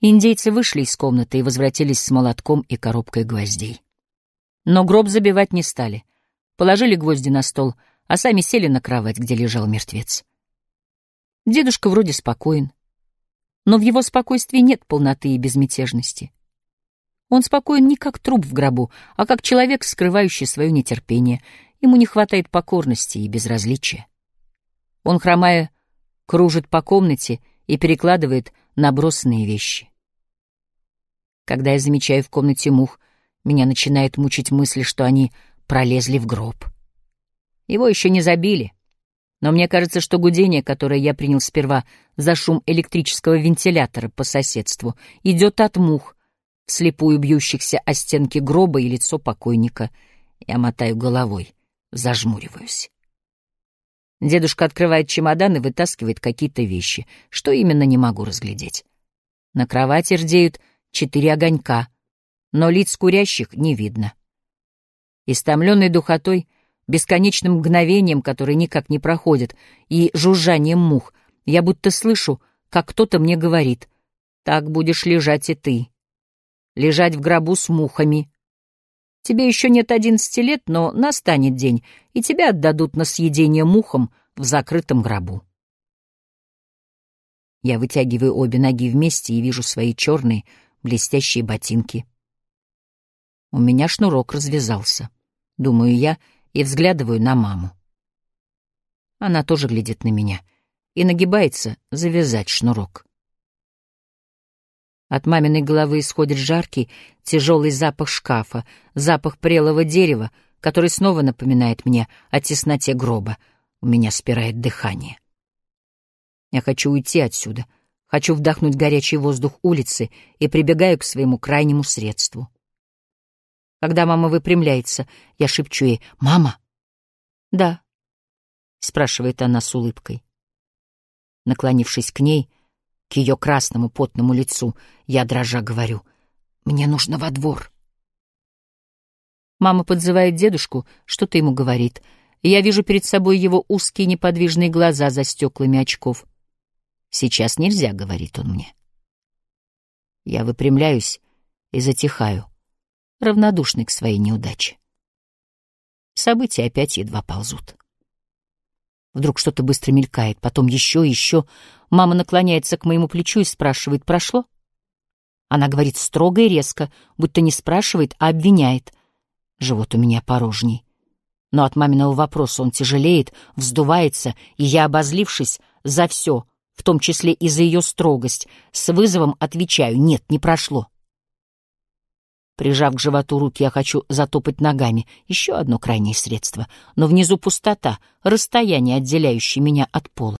Индейцы вышли из комнаты и возвратились с молотком и коробкой гвоздей. Но гроб забивать не стали. Положили гвозди на стол, а сами сели на кровать, где лежал мертвец. Дедушка вроде спокоен, но в его спокойствии нет полноты и безмятежности. Он спокоен не как труп в гробу, а как человек, скрывающий свое нетерпение. Ему не хватает покорности и безразличия. Он, хромая, кружит по комнате и перекладывает набросанные вещи. Когда я замечаю в комнате мух, меня начинает мучить мысль, что они пролезли в гроб. Его еще не забили, но мне кажется, что гудение, которое я принял сперва за шум электрического вентилятора по соседству, идет от мух, вслепую бьющихся о стенки гроба и лицо покойника. Я мотаю головой, зажмуриваюсь. Дедушка открывает чемодан и вытаскивает какие-то вещи. Что именно, не могу разглядеть. На кровати рдеют четыре огонька, но лиц курящих не видно. Истомленный духотой, бесконечным мгновением, которое никак не проходит, и жужжанием мух, я будто слышу, как кто-то мне говорит, «Так будешь лежать и ты, лежать в гробу с мухами». Тебе еще нет одиннадцати лет, но настанет день, и тебя отдадут на съедение мухам в закрытом гробу. Я вытягиваю обе ноги вместе и вижу свои черные блестящие ботинки. У меня шнурок развязался, думаю я, и взглядываю на маму. Она тоже глядит на меня и нагибается завязать шнурок. От маминой головы исходит жаркий, тяжелый запах шкафа, запах прелого дерева, который снова напоминает мне о тесноте гроба. У меня спирает дыхание. Я хочу уйти отсюда, хочу вдохнуть горячий воздух улицы и прибегаю к своему крайнему средству. Когда мама выпрямляется, я шепчу ей «Мама!» «Да», — спрашивает она с улыбкой. Наклонившись к ней, — к ее красному потному лицу, я дрожа говорю, «Мне нужно во двор». Мама подзывает дедушку, что-то ему говорит. Я вижу перед собой его узкие неподвижные глаза за стеклами очков. «Сейчас нельзя», — говорит он мне. Я выпрямляюсь и затихаю, равнодушный к своей неудаче. События опять едва ползут. Вдруг что-то быстро мелькает, потом еще и еще. Мама наклоняется к моему плечу и спрашивает, прошло? Она говорит строго и резко, будто не спрашивает, а обвиняет. Живот у меня порожний. Но от маминого вопроса он тяжелеет, вздувается, и я, обозлившись за все, в том числе и за ее строгость, с вызовом отвечаю «нет, не прошло». Прижав к животу руки, я хочу затопать ногами. Еще одно крайнее средство. Но внизу пустота, расстояние, отделяющее меня от пола.